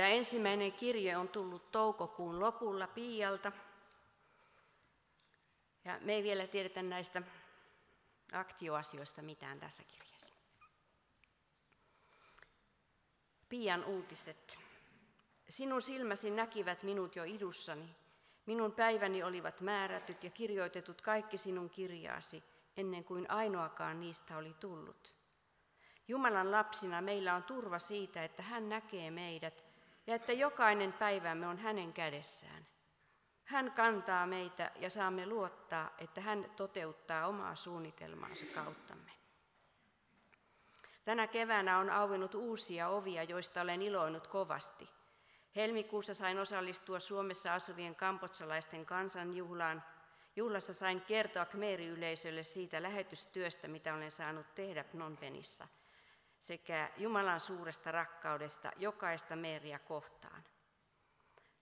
Tämä ensimmäinen kirje on tullut toukokuun lopulla Piialta. Ja me ei vielä tiedetä näistä aktioasioista mitään tässä kirjassa. Pian uutiset. Sinun silmäsi näkivät minut jo idussani. Minun päiväni olivat määrätyt ja kirjoitetut kaikki sinun kirjaasi, ennen kuin ainoakaan niistä oli tullut. Jumalan lapsina meillä on turva siitä, että hän näkee meidät ja että jokainen päivämme on hänen kädessään. Hän kantaa meitä ja saamme luottaa, että hän toteuttaa omaa suunnitelmaansa kauttamme. Tänä keväänä on auennut uusia ovia, joista olen iloinut kovasti. Helmikuussa sain osallistua Suomessa asuvien kampotsalaisten kansanjuhlaan. Juhlassa sain kertoa Khmeri-yleisölle siitä lähetystyöstä, mitä olen saanut tehdä Phnom Penhissa, sekä Jumalan suuresta rakkaudesta jokaista meeriä kohtaan.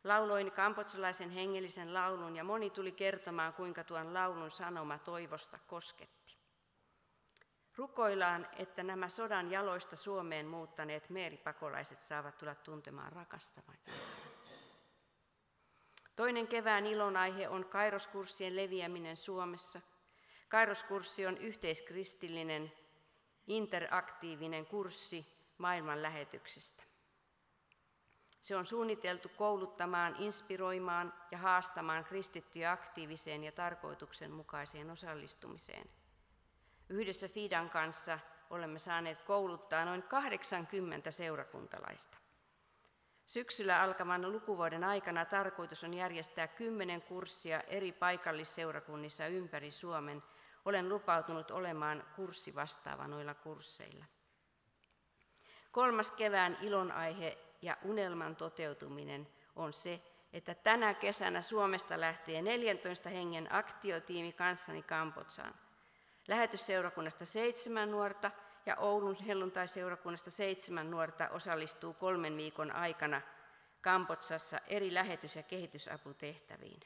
Lauloin kampotsalaisen hengellisen laulun ja moni tuli kertomaan, kuinka tuon laulun sanoma toivosta kosketti. Rukoillaan, että nämä sodan jaloista Suomeen muuttaneet meeripakolaiset saavat tulla tuntemaan rakastavan Toinen kevään ilonaihe on kairoskurssien leviäminen Suomessa. Kairoskurssi on yhteiskristillinen, interaktiivinen kurssi maailman lähetyksestä. Se on suunniteltu kouluttamaan, inspiroimaan ja haastamaan kristittyjä aktiiviseen ja tarkoituksenmukaiseen osallistumiseen. Yhdessä Fidan kanssa olemme saaneet kouluttaa noin 80 seurakuntalaista. Syksyllä alkavan lukuvuoden aikana tarkoitus on järjestää kymmenen kurssia eri paikallisseurakunnissa ympäri Suomen. Olen lupautunut olemaan kurssi vastaava noilla kursseilla. Kolmas kevään ilonaihe ja unelman toteutuminen on se, että tänä kesänä Suomesta lähtee 14 hengen aktiotiimi kanssani Kampotsaan. Lähetysseurakunnasta seitsemän nuorta ja Oulun helluntai-seurakunnasta seitsemän nuorta osallistuu kolmen viikon aikana Kampotsassa eri lähetys- ja kehitysaputehtäviin.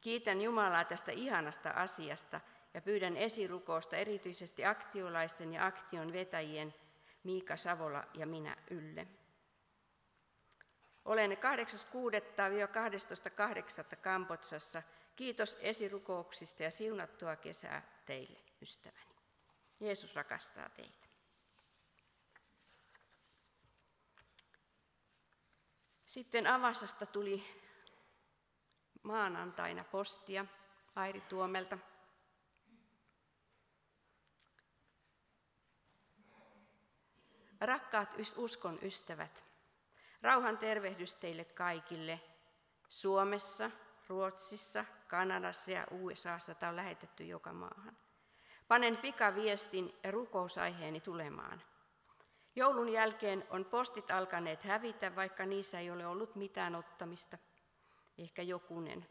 Kiitän Jumalaa tästä ihanasta asiasta ja pyydän esirukousta erityisesti aktiolaisten ja aktion vetäjien Miika Savola ja minä Ylle. Olen 8.6.–12.8. Kampotsassa. Kiitos esirukouksista ja siunattua kesää teille, ystäväni. Jeesus rakastaa teitä. Sitten Avassasta tuli maanantaina postia Airi Tuomelta. Rakkaat uskon ystävät, Rauhan tervehdys teille kaikille. Suomessa, Ruotsissa, Kanadassa ja USAssa tämä on lähetetty joka maahan. Panen pikaviestin ja rukousaiheeni tulemaan. Joulun jälkeen on postit alkaneet hävitä, vaikka niissä ei ole ollut mitään ottamista. Ehkä jokunen.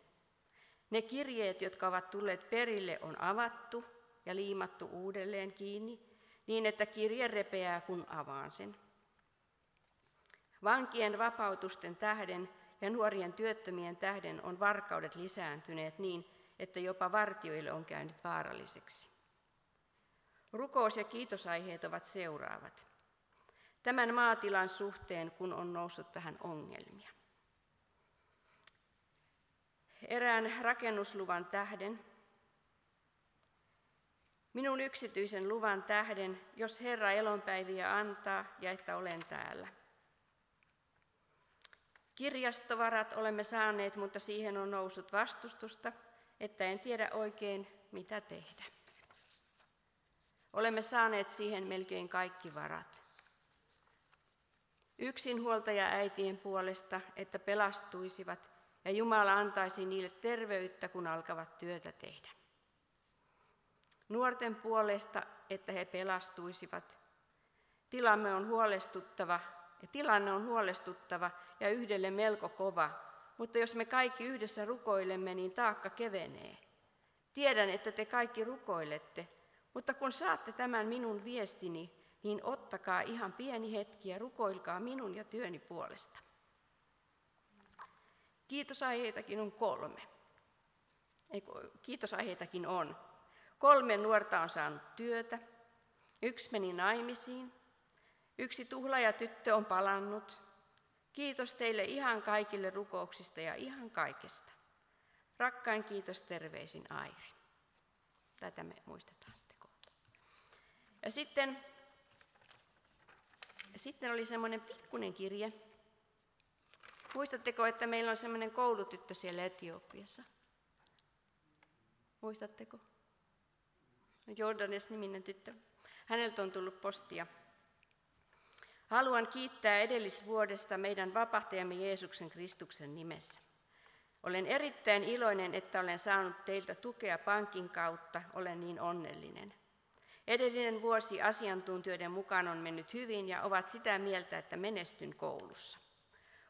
Ne kirjeet, jotka ovat tulleet perille, on avattu ja liimattu uudelleen kiinni, niin että kirje repeää, kun avaan sen. Vankien vapautusten tähden ja nuorien työttömien tähden on varkaudet lisääntyneet niin, että jopa vartioille on käynyt vaaralliseksi. Rukous- ja kiitosaiheet ovat seuraavat. Tämän maatilan suhteen, kun on noussut vähän ongelmia. Erään rakennusluvan tähden, minun yksityisen luvan tähden, jos Herra elonpäiviä antaa ja että olen täällä – Kirjastovarat olemme saaneet, mutta siihen on noussut vastustusta, että en tiedä oikein, mitä tehdä. Olemme saaneet siihen melkein kaikki varat. Yksinhuoltaja äitien puolesta, että pelastuisivat ja Jumala antaisi niille terveyttä, kun alkavat työtä tehdä. Nuorten puolesta, että he pelastuisivat. Tilamme on huolestuttava ja tilanne on huolestuttava ja yhdelle melko kova, mutta jos me kaikki yhdessä rukoilemme, niin taakka kevenee. Tiedän, että te kaikki rukoilette, mutta kun saatte tämän minun viestini, niin ottakaa ihan pieni hetki ja rukoilkaa minun ja työni puolesta. Kiitosaiheitakin on kolme. kiitosaiheitakin on. Kolme nuorta on saanut työtä, yksi meni naimisiin, Yksi tuhlaaja tyttö on palannut, Kiitos teille ihan kaikille rukouksista ja ihan kaikesta. Rakkain kiitos terveisin Airi. Tätä me muistetaan sitten kohta. Ja sitten, sitten oli semmoinen pikkunen kirje. Muistatteko, että meillä on semmoinen koulutyttö siellä Etiopiassa? Muistatteko? Jordanes niminen tyttö. Häneltä on tullut postia. Haluan kiittää edellisvuodesta meidän vapahtajamme Jeesuksen Kristuksen nimessä. Olen erittäin iloinen, että olen saanut teiltä tukea pankin kautta. Olen niin onnellinen. Edellinen vuosi asiantuntijoiden mukaan on mennyt hyvin ja ovat sitä mieltä, että menestyn koulussa.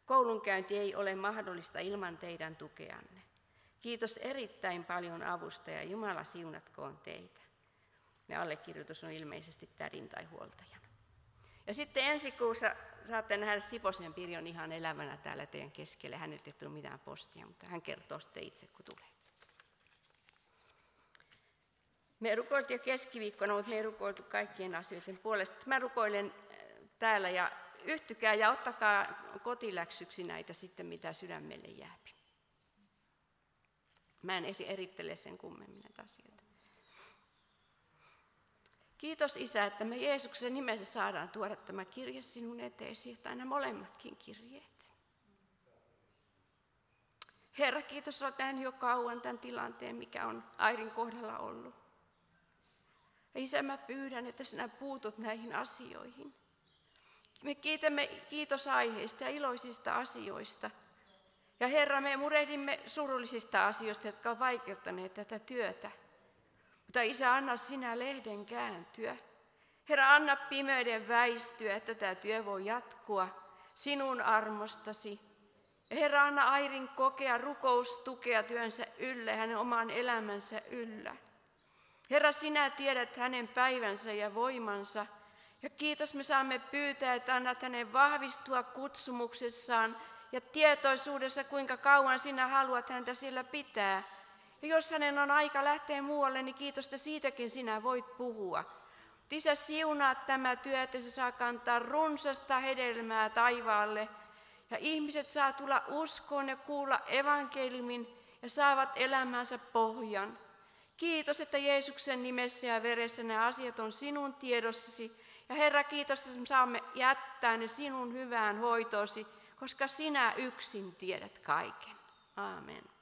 Koulunkäynti ei ole mahdollista ilman teidän tukeanne. Kiitos erittäin paljon avusta ja Jumala siunatkoon teitä. Ja allekirjoitus on ilmeisesti tädin tai huoltajan. Ja sitten ensi kuussa saatte nähdä Siposen Pirjon ihan elävänä täällä teidän keskelle. Häneltä ei tule mitään postia, mutta hän kertoo sitten itse, kun tulee. Me rukoiltiin jo keskiviikkona, mutta me ei rukoiltu kaikkien asioiden puolesta. Mä rukoilen äh, täällä ja yhtykää ja ottakaa kotiläksyksi näitä sitten, mitä sydämelle jääpi. Mä en erittele sen kummemmin näitä asioita. Kiitos Isä, että me Jeesuksen nimessä saadaan tuoda tämä kirje sinun eteesi, että aina molemmatkin kirjeet. Herra, kiitos, olet nähnyt jo kauan tämän tilanteen, mikä on Airin kohdalla ollut. Ja Isä, mä pyydän, että sinä puutut näihin asioihin. Me kiitämme kiitosaiheista ja iloisista asioista. Ja Herra, me murehdimme surullisista asioista, jotka ovat vaikeuttaneet tätä työtä. Mutta Isä, anna sinä lehden kääntyä. Herra, anna pimeyden väistyä, että tämä työ voi jatkua sinun armostasi. Herra, anna Airin kokea rukoustukea työnsä yllä hänen oman elämänsä yllä. Herra, sinä tiedät hänen päivänsä ja voimansa. Ja kiitos me saamme pyytää, että annat hänen vahvistua kutsumuksessaan ja tietoisuudessa, kuinka kauan sinä haluat häntä sillä pitää. Ja jos hänen on aika lähteä muualle, niin kiitosta siitäkin sinä voit puhua. Isä, siunaa tämä työ, että se saa kantaa runsasta hedelmää taivaalle. Ja ihmiset saa tulla uskoon ja kuulla evankeliumin ja saavat elämänsä pohjan. Kiitos, että Jeesuksen nimessä ja veressä nämä asiat on sinun tiedossasi. Ja Herra, kiitos, että me saamme jättää ne sinun hyvään hoitosi, koska sinä yksin tiedät kaiken. Amen.